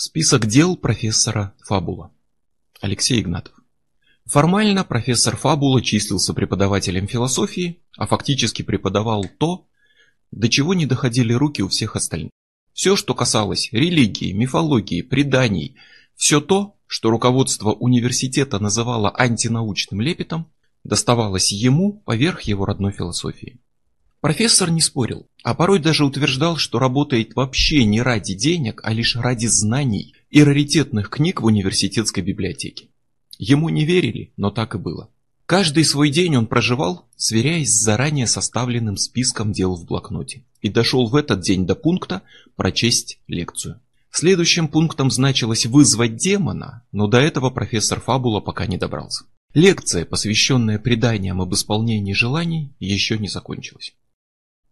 Список дел профессора Фабула. Алексей Игнатов. Формально профессор Фабула числился преподавателем философии, а фактически преподавал то, до чего не доходили руки у всех остальных. Все, что касалось религии, мифологии, преданий, все то, что руководство университета называло антинаучным лепетом, доставалось ему поверх его родной философии. Профессор не спорил, а порой даже утверждал, что работает вообще не ради денег, а лишь ради знаний и раритетных книг в университетской библиотеке. Ему не верили, но так и было. Каждый свой день он проживал, сверяясь с заранее составленным списком дел в блокноте, и дошел в этот день до пункта прочесть лекцию. Следующим пунктом значилось вызвать демона, но до этого профессор Фабула пока не добрался. Лекция, посвященная преданиям об исполнении желаний, еще не закончилась.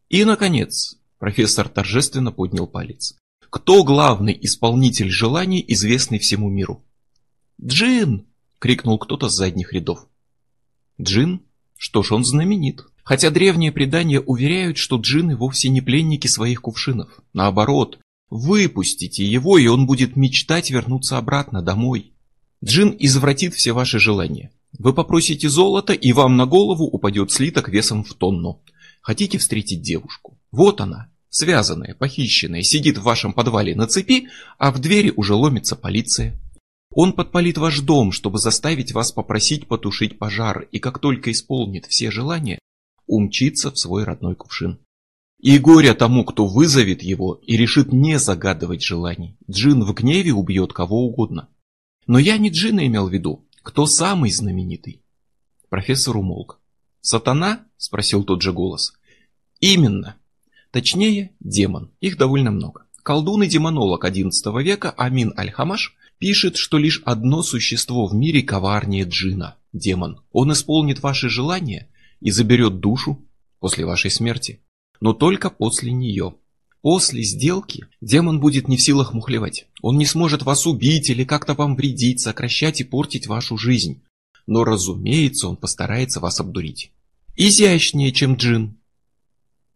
И, наконец, профессор торжественно поднял палец. Кто главный исполнитель желаний, известный всему миру? «Джин!» — крикнул кто-то с задних рядов. «Джин? Что ж, он знаменит. Хотя древние предания уверяют, что джинны вовсе не пленники своих кувшинов. Наоборот, выпустите его, и он будет мечтать вернуться обратно домой. Джин извратит все ваши желания. Вы попросите золото, и вам на голову упадет слиток весом в тонну. Хотите встретить девушку? Вот она, связанная, похищенная, сидит в вашем подвале на цепи, а в двери уже ломится полиция. Он подпалит ваш дом, чтобы заставить вас попросить потушить пожар, и как только исполнит все желания, умчится в свой родной кувшин. И горе тому, кто вызовет его и решит не загадывать желаний. Джин в гневе убьет кого угодно. Но я не Джина имел в виду. Кто самый знаменитый? Профессор умолк. «Сатана?» – спросил тот же голос. «Именно. Точнее, демон. Их довольно много. Колдун и демонолог XI века Амин Аль-Хамаш пишет, что лишь одно существо в мире коварнее джина – демон. Он исполнит ваши желания и заберет душу после вашей смерти. Но только после нее. После сделки демон будет не в силах мухлевать. Он не сможет вас убить или как-то вам вредить, сокращать и портить вашу жизнь. Но, разумеется, он постарается вас обдурить. Изящнее, чем джин.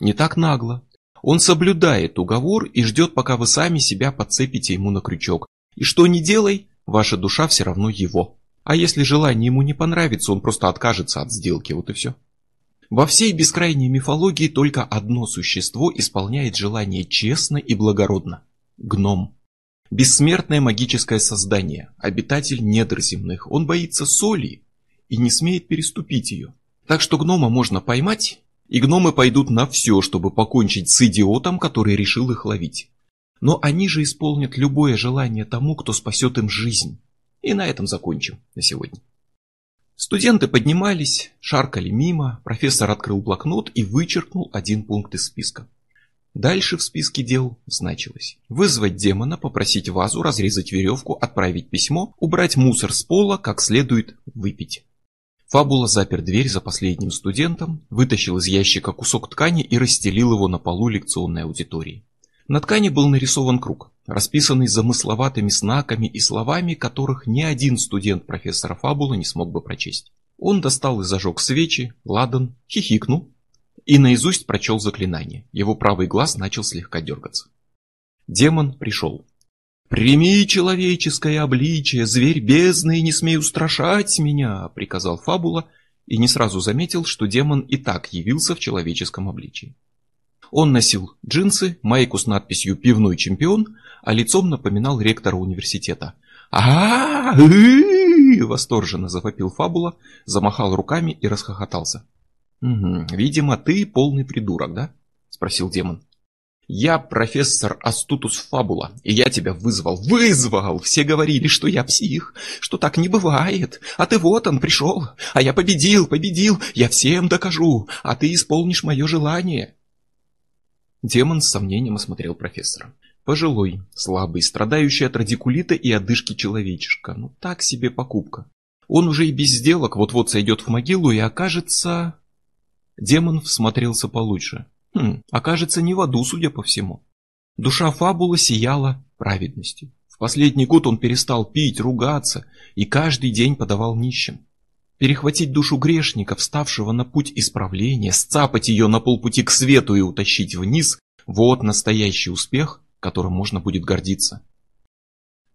Не так нагло. Он соблюдает уговор и ждет, пока вы сами себя подцепите ему на крючок. И что ни делай, ваша душа все равно его. А если желание ему не понравится, он просто откажется от сделки, вот и все. Во всей бескрайней мифологии только одно существо исполняет желание честно и благородно – гном. Бессмертное магическое создание, обитатель недр земных. Он боится соли и не смеет переступить ее. Так что гнома можно поймать, и гномы пойдут на все, чтобы покончить с идиотом, который решил их ловить. Но они же исполнят любое желание тому, кто спасет им жизнь. И на этом закончим на сегодня. Студенты поднимались, шаркали мимо, профессор открыл блокнот и вычеркнул один пункт из списка. Дальше в списке дел значилось вызвать демона, попросить вазу, разрезать веревку, отправить письмо, убрать мусор с пола, как следует выпить. Фабула запер дверь за последним студентом, вытащил из ящика кусок ткани и расстелил его на полу лекционной аудитории. На ткани был нарисован круг, расписанный замысловатыми знаками и словами, которых ни один студент профессора Фабула не смог бы прочесть. Он достал и зажег свечи, ладан, хихикнул и наизусть прочел заклинание. Его правый глаз начал слегка дергаться. Демон пришел. «Прими человеческое обличие, зверь бездны, и не смей устрашать меня!» — приказал Фабула, и не сразу заметил, что демон и так явился в человеческом обличии. Он носил джинсы, майку с надписью «Пивной чемпион», а лицом напоминал ректора университета. а восторженно завопил Фабула, замахал руками и расхохотался. «Угу, видимо, ты полный придурок, да?» — спросил демон. «Я профессор Астутус Фабула, и я тебя вызвал. Вызвал! Все говорили, что я псих, что так не бывает. А ты вот он пришел, а я победил, победил, я всем докажу, а ты исполнишь мое желание». Демон с сомнением осмотрел профессора. Пожилой, слабый, страдающий от радикулита и одышки человечишка. Ну так себе покупка. Он уже и без сделок вот-вот сойдет в могилу и окажется... Демон всмотрелся получше. Хм, окажется не в аду, судя по всему. Душа фабула сияла праведностью. В последний год он перестал пить, ругаться и каждый день подавал нищим. Перехватить душу грешника, вставшего на путь исправления, сцапать ее на полпути к свету и утащить вниз – вот настоящий успех, которым можно будет гордиться.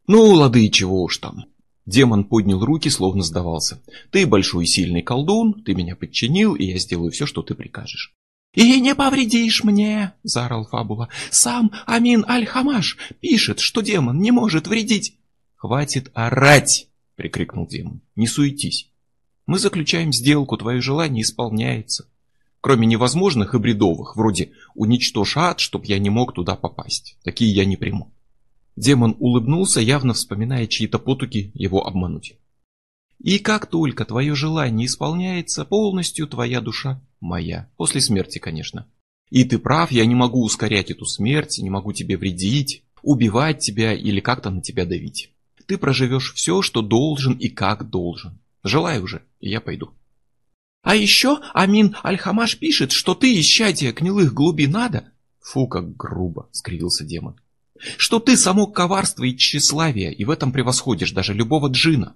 Ну, лады, чего уж там. Демон поднял руки, словно сдавался. Ты большой и сильный колдун, ты меня подчинил, и я сделаю все, что ты прикажешь. «И не повредишь мне!» — заорал Фабула. «Сам Амин Аль-Хамаш пишет, что демон не может вредить!» «Хватит орать!» — прикрикнул демон. «Не суетись! Мы заключаем сделку, твое желание исполняется. Кроме невозможных и бредовых, вроде «уничтожь ад, чтоб я не мог туда попасть». Такие я не приму. Демон улыбнулся, явно вспоминая чьи-то потуги его обмануть. И как только твое желание исполняется, полностью твоя душа моя. После смерти, конечно. И ты прав, я не могу ускорять эту смерть, не могу тебе вредить, убивать тебя или как-то на тебя давить. Ты проживешь все, что должен и как должен. Желаю уже, и я пойду. А еще Амин Аль-Хамаш пишет, что ты исчадие гнилых глубин ада. Фу, как грубо, скривился демон. Что ты само коварство и тщеславие, и в этом превосходишь даже любого джина.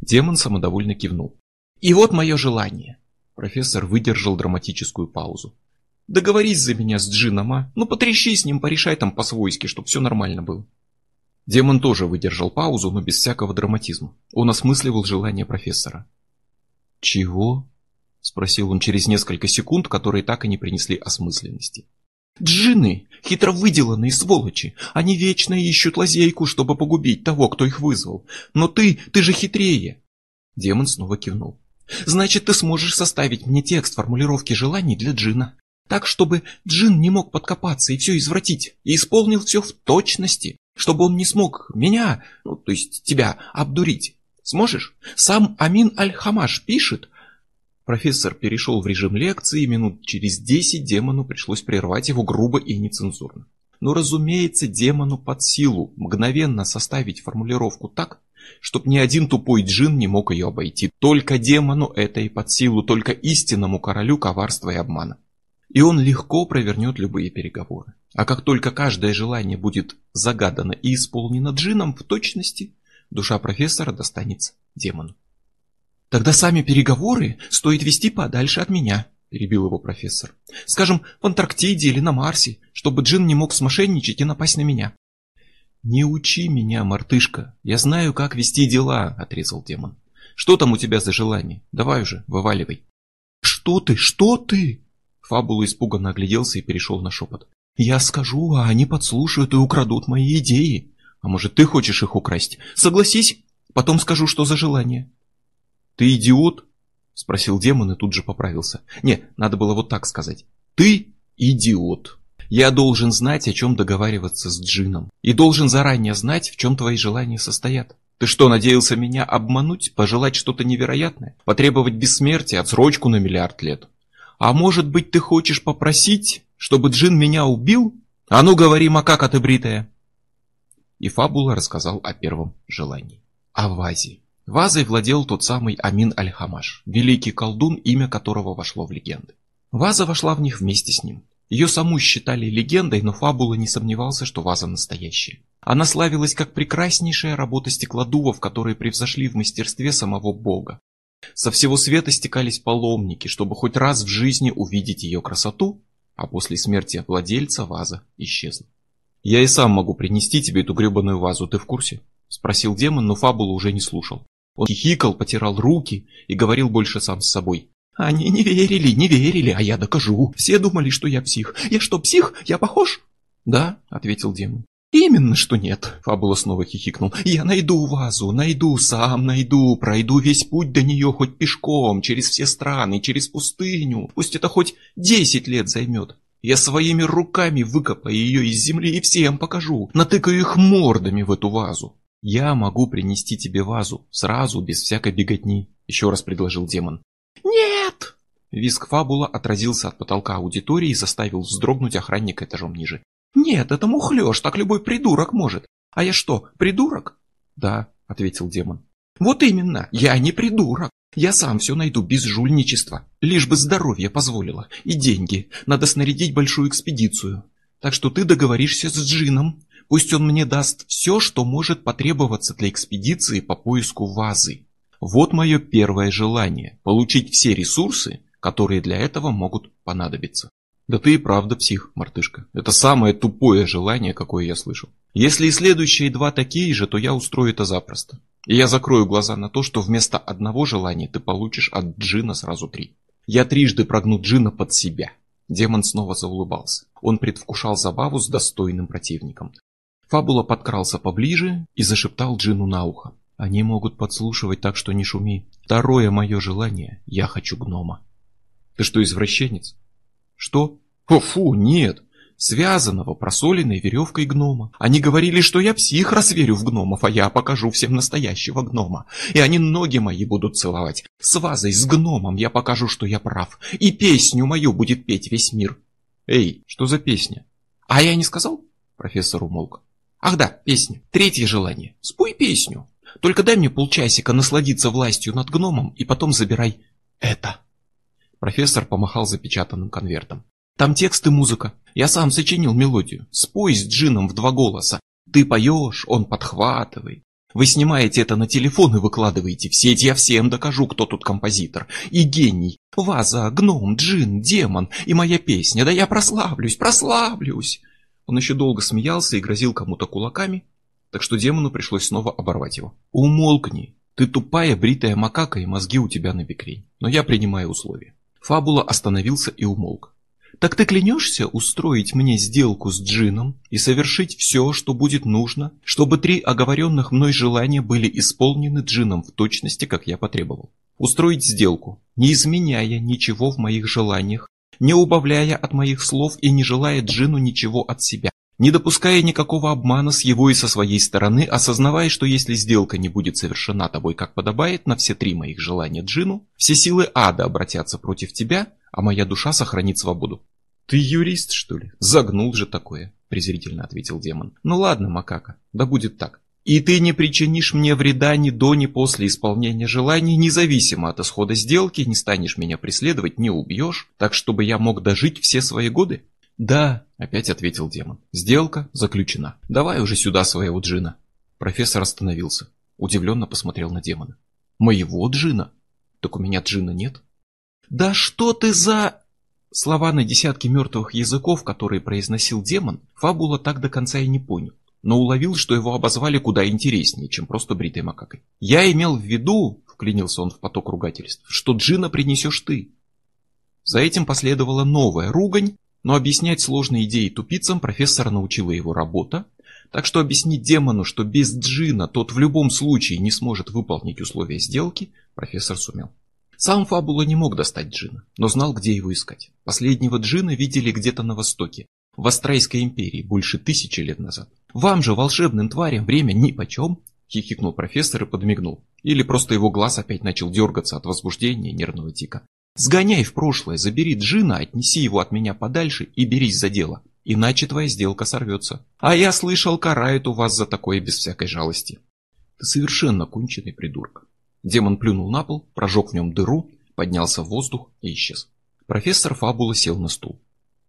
Демон самодовольно кивнул. И вот мое желание. Профессор выдержал драматическую паузу. Договорись за меня с джином, а? Ну потрещи с ним, порешай там по-свойски, чтоб все нормально было. Демон тоже выдержал паузу, но без всякого драматизма. Он осмысливал желание профессора. «Чего?» — спросил он через несколько секунд, которые так и не принесли осмысленности. «Джинны! Хитро выделанные сволочи! Они вечно ищут лазейку, чтобы погубить того, кто их вызвал. Но ты, ты же хитрее!» Демон снова кивнул. «Значит, ты сможешь составить мне текст формулировки желаний для Джина. Так, чтобы Джин не мог подкопаться и все извратить, и исполнил все в точности, чтобы он не смог меня, ну, то есть тебя, обдурить. Сможешь? Сам Амин Аль-Хамаш пишет. Профессор перешел в режим лекции, и минут через десять демону пришлось прервать его грубо и нецензурно. Но, разумеется, демону под силу мгновенно составить формулировку так, чтоб ни один тупой джин не мог ее обойти. Только демону это и под силу, только истинному королю коварства и обмана и он легко провернет любые переговоры. А как только каждое желание будет загадано и исполнено джином в точности, душа профессора достанется демону. «Тогда сами переговоры стоит вести подальше от меня», – перебил его профессор. «Скажем, в Антарктиде или на Марсе, чтобы джин не мог смошенничать и напасть на меня». «Не учи меня, мартышка, я знаю, как вести дела», – отрезал демон. «Что там у тебя за желание? Давай уже, вываливай». «Что ты, что ты?» Фабула испуганно огляделся и перешел на шепот. «Я скажу, а они подслушают и украдут мои идеи. А может, ты хочешь их украсть? Согласись, потом скажу, что за желание». «Ты идиот?» — спросил демон и тут же поправился. «Не, надо было вот так сказать. Ты идиот. Я должен знать, о чем договариваться с Джином. И должен заранее знать, в чем твои желания состоят. Ты что, надеялся меня обмануть, пожелать что-то невероятное? Потребовать бессмертия, отсрочку на миллиард лет?» А может быть, ты хочешь попросить, чтобы Джин меня убил? А ну говори, макака ты бритая. И Фабула рассказал о первом желании. О вазе. Вазой владел тот самый Амин Аль-Хамаш, великий колдун, имя которого вошло в легенды. Ваза вошла в них вместе с ним. Ее саму считали легендой, но Фабула не сомневался, что ваза настоящая. Она славилась как прекраснейшая работа стеклодувов, которые превзошли в мастерстве самого бога. Со всего света стекались паломники, чтобы хоть раз в жизни увидеть ее красоту, а после смерти владельца ваза исчезла. «Я и сам могу принести тебе эту гребаную вазу, ты в курсе?» — спросил демон, но фабулу уже не слушал. Он хихикал, потирал руки и говорил больше сам с собой. «Они не верили, не верили, а я докажу. Все думали, что я псих. Я что, псих? Я похож?» «Да», — ответил демон. «Именно что нет», — Фабула снова хихикнул. «Я найду вазу, найду, сам найду, пройду весь путь до нее хоть пешком, через все страны, через пустыню. Пусть это хоть десять лет займет. Я своими руками выкопаю ее из земли и всем покажу, натыкаю их мордами в эту вазу. Я могу принести тебе вазу, сразу, без всякой беготни», — еще раз предложил демон. «Нет!» Виск фабула отразился от потолка аудитории и заставил вздрогнуть охранника этажом ниже. «Нет, это мухлёж, так любой придурок может. А я что, придурок?» «Да», — ответил демон. «Вот именно, я не придурок. Я сам все найду без жульничества. Лишь бы здоровье позволило. И деньги. Надо снарядить большую экспедицию. Так что ты договоришься с Джином. Пусть он мне даст все, что может потребоваться для экспедиции по поиску вазы. Вот мое первое желание – получить все ресурсы, которые для этого могут понадобиться. Да ты и правда псих, мартышка. Это самое тупое желание, какое я слышал. Если и следующие два такие же, то я устрою это запросто. И я закрою глаза на то, что вместо одного желания ты получишь от Джина сразу три. Я трижды прогну Джина под себя. Демон снова заулыбался. Он предвкушал забаву с достойным противником. Фабула подкрался поближе и зашептал Джину на ухо. Они могут подслушивать так, что не шуми. Второе мое желание — я хочу гнома. Ты что, извращенец? Что? О, фу, нет связанного просоленной веревкой гнома. Они говорили, что я псих разверю в гномов, а я покажу всем настоящего гнома. И они ноги мои будут целовать. С вазой, с гномом я покажу, что я прав. И песню мою будет петь весь мир. Эй, что за песня? А я не сказал? Профессор умолк. Ах да, песня. Третье желание. Спой песню. Только дай мне полчасика насладиться властью над гномом и потом забирай это. Профессор помахал запечатанным конвертом. Там текст и музыка. Я сам сочинил мелодию. Спой с Джином в два голоса. Ты поешь, он подхватывает. Вы снимаете это на телефон и выкладываете в сеть. Я всем докажу, кто тут композитор. И гений. Ваза, гном, джин, демон. И моя песня. Да я прославлюсь, прославлюсь. Он еще долго смеялся и грозил кому-то кулаками, так что демону пришлось снова оборвать его. Умолкни. Ты тупая бритая макака, и мозги у тебя на бекрень. Но я принимаю условия. Фабула остановился и умолк. Так ты клянешься устроить мне сделку с Джином и совершить все, что будет нужно, чтобы три оговоренных мной желания были исполнены Джином в точности, как я потребовал? Устроить сделку, не изменяя ничего в моих желаниях, не убавляя от моих слов и не желая Джину ничего от себя, не допуская никакого обмана с его и со своей стороны, осознавая, что если сделка не будет совершена тобой как подобает на все три моих желания Джину, все силы ада обратятся против тебя, а моя душа сохранит свободу. «Ты юрист, что ли? Загнул же такое», — презрительно ответил демон. «Ну ладно, макака, да будет так. И ты не причинишь мне вреда ни до, ни после исполнения желаний, независимо от исхода сделки, не станешь меня преследовать, не убьешь, так чтобы я мог дожить все свои годы?» «Да», — опять ответил демон. «Сделка заключена. Давай уже сюда своего джина». Профессор остановился. Удивленно посмотрел на демона. «Моего джина? Так у меня джина нет». «Да что ты за...» Слова на десятки мертвых языков, которые произносил демон, Фабула так до конца и не понял, но уловил, что его обозвали куда интереснее, чем просто бритой макакой. «Я имел в виду», — вклинился он в поток ругательств, — «что Джина принесешь ты». За этим последовала новая ругань, но объяснять сложные идеи тупицам профессора научила его работа, так что объяснить демону, что без Джина тот в любом случае не сможет выполнить условия сделки, профессор сумел. Сам Фабула не мог достать Джина, но знал, где его искать. Последнего Джина видели где-то на востоке, в Астрайской империи, больше тысячи лет назад. «Вам же, волшебным тварям, время нипочем!» — хихикнул профессор и подмигнул. Или просто его глаз опять начал дергаться от возбуждения нервного тика. «Сгоняй в прошлое, забери Джина, отнеси его от меня подальше и берись за дело, иначе твоя сделка сорвется. А я слышал, карают у вас за такое без всякой жалости». «Ты совершенно конченый придурок», Демон плюнул на пол, прожег в нем дыру, поднялся в воздух и исчез. Профессор Фабула сел на стул.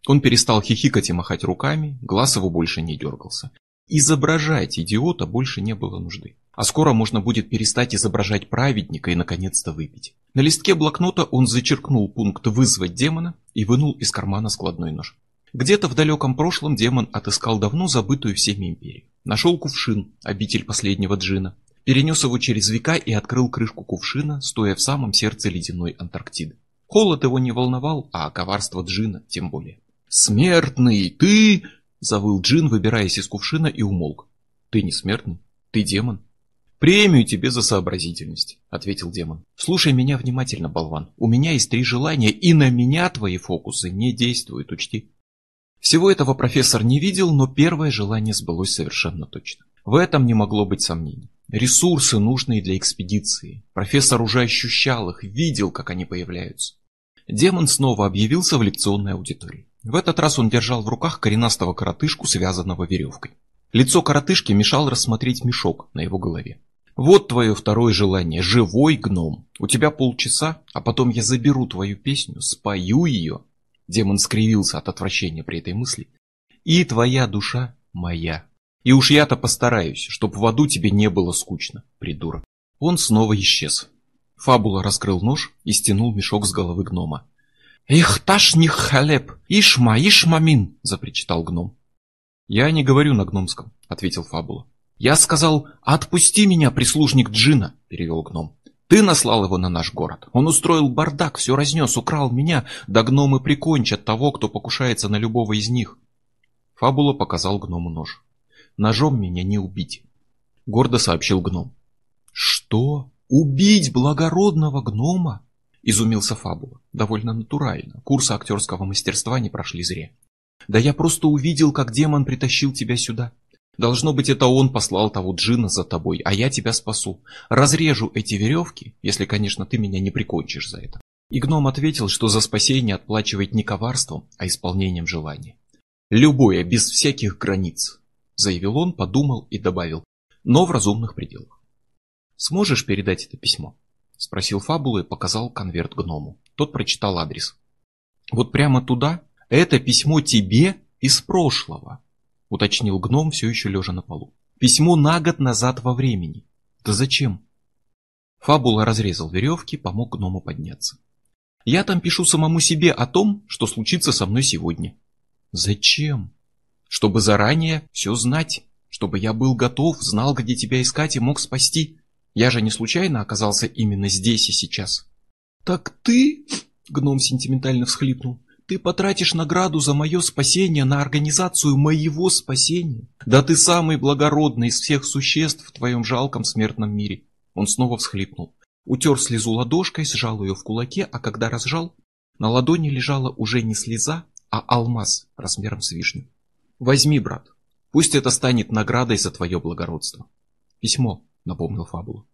Он перестал хихикать и махать руками, глаз его больше не дергался. Изображать идиота больше не было нужды. А скоро можно будет перестать изображать праведника и наконец-то выпить. На листке блокнота он зачеркнул пункт «вызвать демона» и вынул из кармана складной нож. Где-то в далеком прошлом демон отыскал давно забытую всеми империю. Нашел кувшин, обитель последнего джина, перенес его через века и открыл крышку кувшина, стоя в самом сердце ледяной Антарктиды. Холод его не волновал, а коварство Джина тем более. «Смертный, ты!» — завыл Джин, выбираясь из кувшина и умолк. «Ты не смертный, ты демон». «Премию тебе за сообразительность», — ответил демон. «Слушай меня внимательно, болван. У меня есть три желания, и на меня твои фокусы не действуют, учти». Всего этого профессор не видел, но первое желание сбылось совершенно точно. В этом не могло быть сомнений. Ресурсы, нужные для экспедиции. Профессор уже ощущал их, видел, как они появляются. Демон снова объявился в лекционной аудитории. В этот раз он держал в руках коренастого коротышку, связанного веревкой. Лицо коротышки мешал рассмотреть мешок на его голове. «Вот твое второе желание, живой гном. У тебя полчаса, а потом я заберу твою песню, спою ее». Демон скривился от отвращения при этой мысли. «И твоя душа моя». И уж я-то постараюсь, чтоб в аду тебе не было скучно, придурок. Он снова исчез. Фабула раскрыл нож и стянул мешок с головы гнома. «Их ташних халеп! Ишма, ишмамин!» — запричитал гном. «Я не говорю на гномском. ответил Фабула. Я сказал, отпусти меня, прислужник Джина, перевел гном. Ты наслал его на наш город. Он устроил бардак, все разнес, украл меня, да гномы прикончат того, кто покушается на любого из них. Фабула показал гному нож. Ножом меня не убить, гордо сообщил гном. Что? Убить благородного гнома? Изумился Фабула. Довольно натурально. Курсы актерского мастерства не прошли зря. Да я просто увидел, как демон притащил тебя сюда. Должно быть, это он послал того джина за тобой, а я тебя спасу. Разрежу эти веревки, если, конечно, ты меня не прикончишь за это. И гном ответил, что за спасение отплачивает не коварством, а исполнением желания. Любое, без всяких границ, заявил он, подумал и добавил, но в разумных пределах. Сможешь передать это письмо? Спросил Фабула и показал конверт гному. Тот прочитал адрес. Вот прямо туда? Это письмо тебе из прошлого уточнил гном, все еще лежа на полу. Письмо на год назад во времени. Да зачем? Фабула разрезал веревки, помог гному подняться. Я там пишу самому себе о том, что случится со мной сегодня. Зачем? Чтобы заранее все знать, чтобы я был готов, знал, где тебя искать и мог спасти. Я же не случайно оказался именно здесь и сейчас. Так ты, гном сентиментально всхлипнул, ты потратишь награду за мое спасение на организацию моего спасения. Да ты самый благородный из всех существ в твоем жалком смертном мире. Он снова всхлипнул. Утер слезу ладошкой, сжал ее в кулаке, а когда разжал, на ладони лежала уже не слеза, а алмаз размером с вишню. Возьми, брат, пусть это станет наградой за твое благородство. Письмо, напомнил Фабула.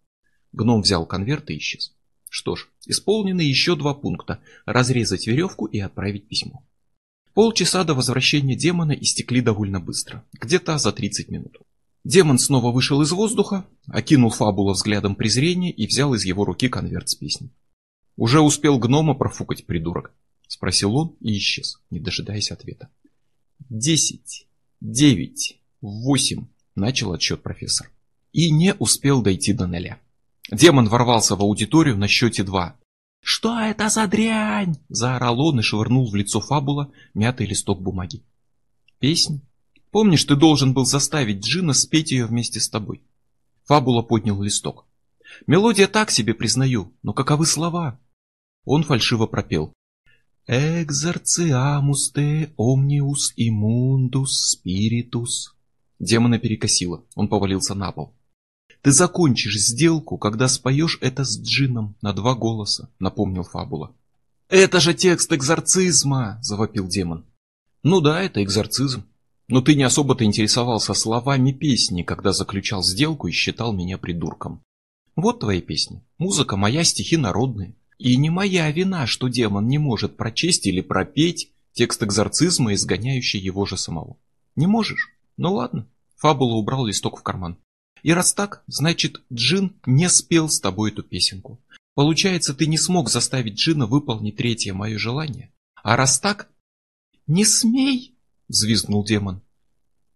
Гном взял конверт и исчез. Что ж, исполнены еще два пункта – разрезать веревку и отправить письмо. Полчаса до возвращения демона истекли довольно быстро, где-то за 30 минут. Демон снова вышел из воздуха, окинул фабула взглядом презрения и взял из его руки конверт с песней. «Уже успел гнома профукать, придурок?» – спросил он и исчез, не дожидаясь ответа. «Десять, девять, восемь», – начал отсчет профессор. И не успел дойти до ноля. Демон ворвался в аудиторию на счете два. «Что это за дрянь?» – заорал он и швырнул в лицо фабула мятый листок бумаги. «Песня? Помнишь, ты должен был заставить Джина спеть ее вместе с тобой?» Фабула поднял листок. «Мелодия так себе, признаю, но каковы слова?» Он фальшиво пропел. «Экзорциамус те омниус имундус спиритус». Демона перекосило, он повалился на пол. Ты закончишь сделку, когда споешь это с джином на два голоса, напомнил Фабула. Это же текст экзорцизма, завопил демон. Ну да, это экзорцизм. Но ты не особо-то интересовался словами песни, когда заключал сделку и считал меня придурком. Вот твои песни. Музыка моя, стихи народные. И не моя вина, что демон не может прочесть или пропеть текст экзорцизма, изгоняющий его же самого. Не можешь? Ну ладно. Фабула убрал листок в карман. И раз так, значит, Джин не спел с тобой эту песенку. Получается, ты не смог заставить Джина выполнить третье мое желание. А раз так... Не смей, взвизгнул демон.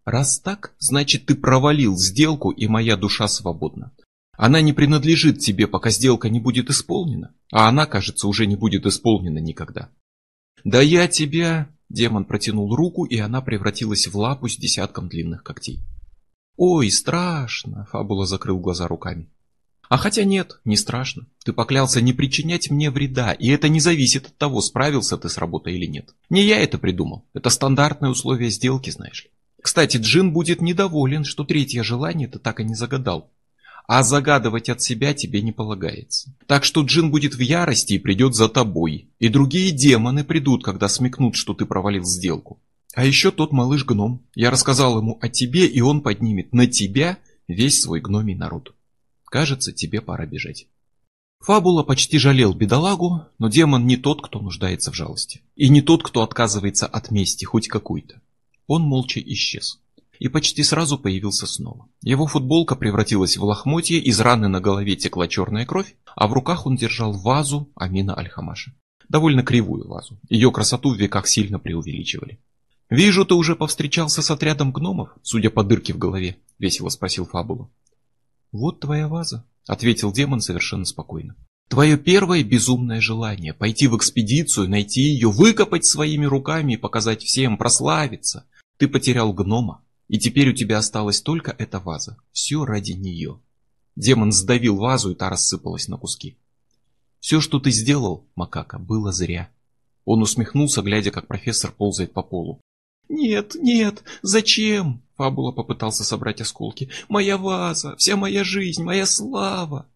Раз так, значит, ты провалил сделку, и моя душа свободна. Она не принадлежит тебе, пока сделка не будет исполнена, а она, кажется, уже не будет исполнена никогда. Да я тебя... Демон протянул руку, и она превратилась в лапу с десятком длинных когтей. «Ой, страшно!» — Фабула закрыл глаза руками. «А хотя нет, не страшно. Ты поклялся не причинять мне вреда, и это не зависит от того, справился ты с работой или нет. Не я это придумал. Это стандартное условие сделки, знаешь ли. Кстати, Джин будет недоволен, что третье желание ты так и не загадал. А загадывать от себя тебе не полагается. Так что Джин будет в ярости и придет за тобой. И другие демоны придут, когда смекнут, что ты провалил сделку. А еще тот малыш-гном. Я рассказал ему о тебе, и он поднимет на тебя весь свой гномий народ. Кажется, тебе пора бежать. Фабула почти жалел бедолагу, но демон не тот, кто нуждается в жалости. И не тот, кто отказывается от мести, хоть какой-то. Он молча исчез. И почти сразу появился снова. Его футболка превратилась в лохмотье, из раны на голове текла черная кровь, а в руках он держал вазу Амина Альхамаша. Довольно кривую вазу. Ее красоту в веках сильно преувеличивали. «Вижу, ты уже повстречался с отрядом гномов, судя по дырке в голове», — весело спросил Фабула. «Вот твоя ваза», — ответил демон совершенно спокойно. «Твое первое безумное желание — пойти в экспедицию, найти ее, выкопать своими руками и показать всем, прославиться. Ты потерял гнома, И теперь у тебя осталась только эта ваза. Все ради нее. Демон сдавил вазу, и та рассыпалась на куски. Все, что ты сделал, Макака, было зря. Он усмехнулся, глядя, как профессор ползает по полу. «Нет, нет, зачем?» Фабула попытался собрать осколки. «Моя ваза, вся моя жизнь, моя слава!»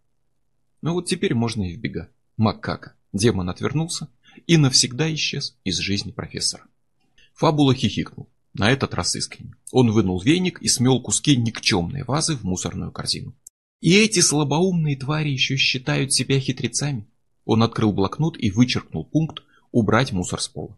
Ну вот теперь можно и в бега. Макака. Демон отвернулся и навсегда исчез из жизни профессора. Фабула хихикнул. На этот раз искренне. Он вынул веник и смел куски никчемной вазы в мусорную корзину. И эти слабоумные твари еще считают себя хитрецами. Он открыл блокнот и вычеркнул пункт «Убрать мусор с пола».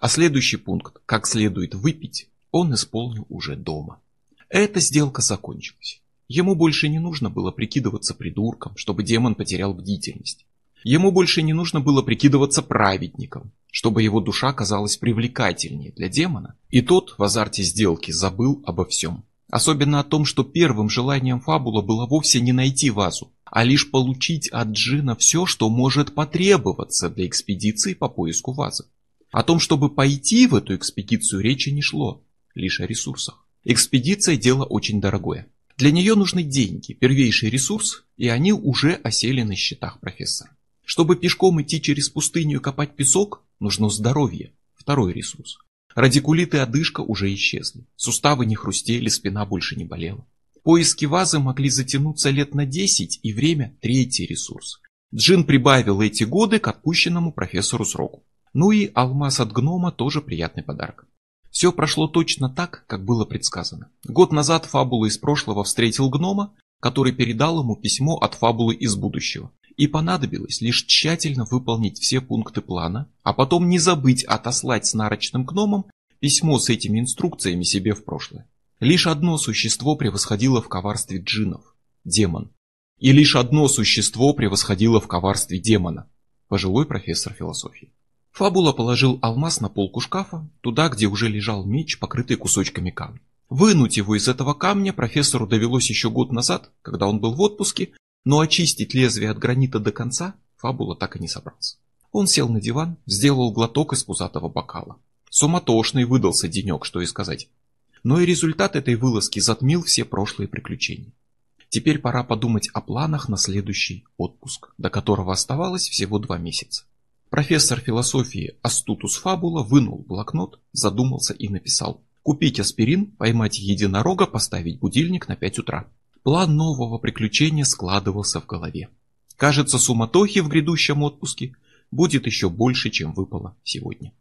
А следующий пункт «Как следует выпить» он исполнил уже дома. Эта сделка закончилась. Ему больше не нужно было прикидываться придурком, чтобы демон потерял бдительность. Ему больше не нужно было прикидываться праведником, чтобы его душа казалась привлекательнее для демона, и тот в азарте сделки забыл обо всем. Особенно о том, что первым желанием фабула было вовсе не найти вазу, а лишь получить от Джина все, что может потребоваться для экспедиции по поиску вазы. О том, чтобы пойти в эту экспедицию, речи не шло, лишь о ресурсах. Экспедиция – дело очень дорогое. Для нее нужны деньги, первейший ресурс, и они уже осели на счетах профессора. Чтобы пешком идти через пустыню и копать песок, нужно здоровье, второй ресурс. Радикулит и одышка уже исчезли. Суставы не хрустели, спина больше не болела. Поиски вазы могли затянуться лет на 10, и время – третий ресурс. Джин прибавил эти годы к отпущенному профессору сроку. Ну и алмаз от гнома тоже приятный подарок. Все прошло точно так, как было предсказано. Год назад фабула из прошлого встретил гнома, который передал ему письмо от фабулы из будущего. И понадобилось лишь тщательно выполнить все пункты плана, а потом не забыть отослать с нарочным гномом письмо с этими инструкциями себе в прошлое. Лишь одно существо превосходило в коварстве джинов – демон. И лишь одно существо превосходило в коварстве демона – пожилой профессор философии. Фабула положил алмаз на полку шкафа, туда, где уже лежал меч, покрытый кусочками камня. Вынуть его из этого камня профессору довелось еще год назад, когда он был в отпуске, но очистить лезвие от гранита до конца Фабула так и не собрался. Он сел на диван, сделал глоток из пузатого бокала. Суматошный выдался денек, что и сказать. Но и результат этой вылазки затмил все прошлые приключения. Теперь пора подумать о планах на следующий отпуск, до которого оставалось всего два месяца. Профессор философии Астутус Фабула вынул блокнот, задумался и написал «Купить аспирин, поймать единорога, поставить будильник на 5 утра». План нового приключения складывался в голове. Кажется, суматохи в грядущем отпуске будет еще больше, чем выпало сегодня.